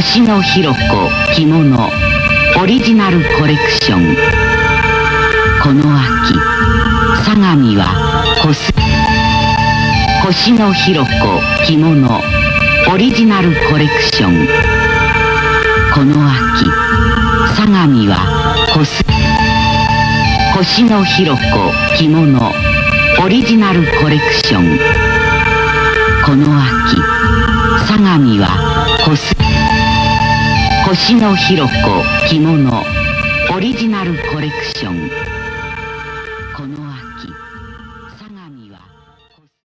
星野ひろ子着物オリジナルコレクション。この秋相模はコス星野ひろ子着物オリジナルコレクション。この秋相模はコス星野ひろ子着物オリジナルコレクション。この秋相模はコス星野ひろ子着物。オリジナルコレクション。